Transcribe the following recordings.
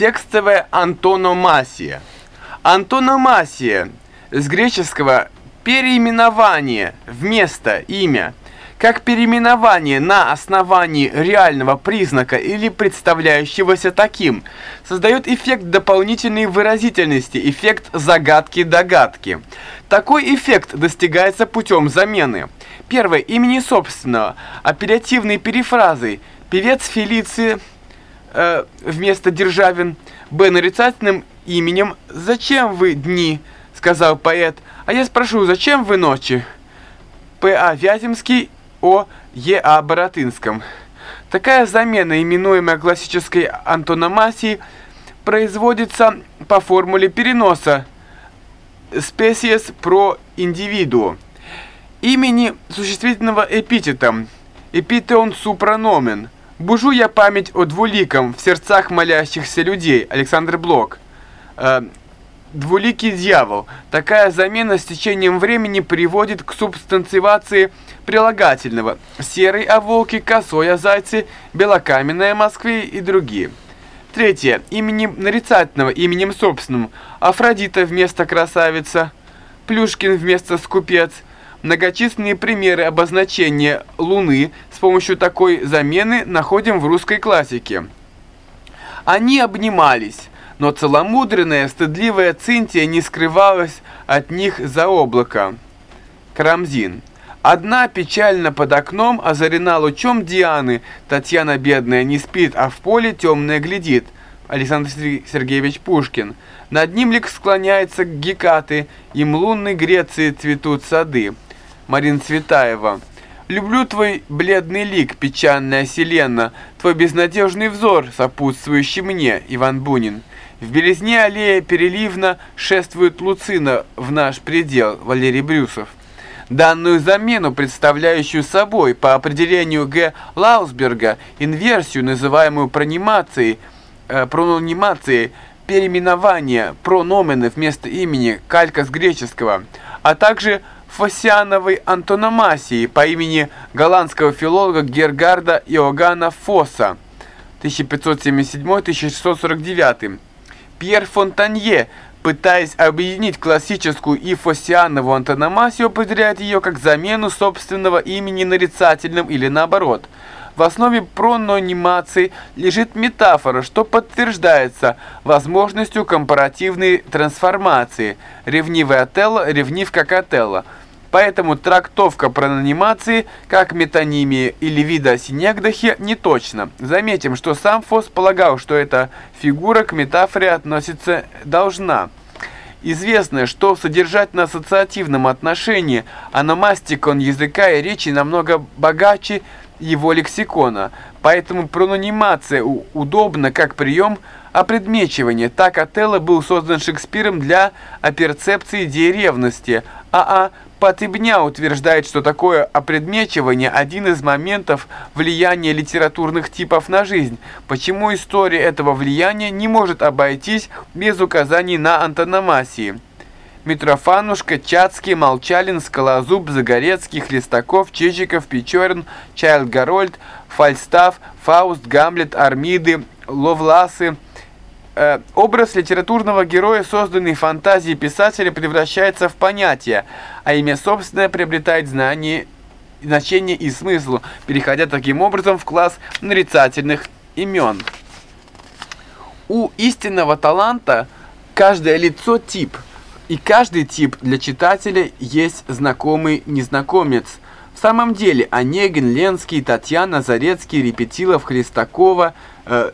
Текстовая антономасия. Антономасия с греческого переименование вместо имя, как переименование на основании реального признака или представляющегося таким, создает эффект дополнительной выразительности, эффект загадки-догадки. Такой эффект достигается путем замены. Первое. Имени собственного. Оперативной перефразой. Певец Фелиции э, вместо Державин. Б. Нарицательным именем «Зачем вы дни?» сказал поэт. А я спрошу, зачем вы ночи? П.А. Вяземский о Е.А. Боротынском. Такая замена, именуемая классической антономасией, производится по формуле переноса species pro individuo имени существительного эпитетом эпитеон супрономен – Бужу я память о двуликом в сердцах молящихся людей. Александр Блок. Э, двуликий дьявол. Такая замена с течением времени приводит к субстанцивации прилагательного. Серый о волке, косой о зайце, белокаменной о Москве и другие. Третье. Именем нарицательного, именем собственным. Афродита вместо красавица. Плюшкин вместо скупец. Многочисленные примеры обозначения Луны помощью такой замены находим в русской классике. Они обнимались, но целомудренная, стыдливая Цинтия не скрывалась от них за облако. Карамзин. Одна печально под окном озарена лучом Дианы. Татьяна бедная не спит, а в поле темная глядит. Александр Сергеевич Пушкин. Над ним лик склоняется к Гекаты, им лунной Греции цветут сады. Марина Цветаева. Люблю твой бледный лик, печальная селена, твой безнадежный взор, сопутствующий мне, Иван Бунин. В белизне аллея переливно шествует Луцина в наш предел, Валерий Брюсов. Данную замену, представляющую собой, по определению Г. Лаусберга, инверсию, называемую пронимацией, э, прононимацией, переименование прономены вместо имени, калька с греческого, а также фоссиановой антономасии по имени голландского филолога Гергарда Иоганна Фосса 1577-1649. Пьер Фонтанье, пытаясь объединить классическую и фоссианову антономасию, определяет ее как замену собственного имени нарицательным или наоборот – в основе прононимации лежит метафора, что подтверждается возможностью компаративной трансформации. Ревнивый Отелло, ревнив как Отелло. Поэтому трактовка пронанимации как метонимии или вида синегдахи не точна. Заметим, что сам Фос полагал, что эта фигура к метафоре относиться должна. Известно, что в содержательно-ассоциативном отношении аномастикон языка и речи намного богаче его лексикона, поэтому пронанимация удобна как прием опредмечивания. Так Отелло был создан Шекспиром для оперцепции идеи ревности, а А. Патыбня утверждает, что такое опредмечивание – один из моментов влияния литературных типов на жизнь. Почему история этого влияния не может обойтись без указаний на антономасии? Митрофанушка, Чацкий, Молчалин, Скалозуб, Загорецкий, Хлестаков, Чижиков, Печорин, Чайлд Гарольд, Фальстаф, Фауст, Гамлет, Армиды, Ловласы – образ литературного героя, созданный фантазией писателя, превращается в понятие, а имя собственное приобретает знание, значение и смысл, переходя таким образом в класс нарицательных имен. У истинного таланта каждое лицо тип, и каждый тип для читателя есть знакомый незнакомец. В самом деле Онегин, Ленский, Татьяна, Зарецкий, Репетилов, Христакова, э,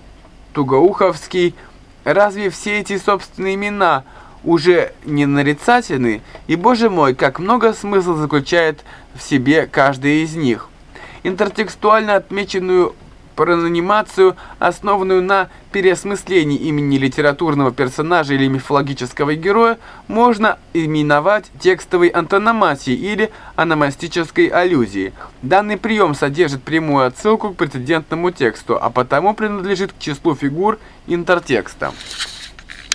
Тугоуховский – Разве все эти собственные имена уже не нарицательны? И, боже мой, как много смысла заключает в себе каждый из них. Интертекстуально отмеченную пронанимацию, основанную на переосмыслении имени литературного персонажа или мифологического героя, можно именовать текстовой антономасией или аномастической аллюзией. Данный прием содержит прямую отсылку к прецедентному тексту, а потому принадлежит к числу фигур интертекста.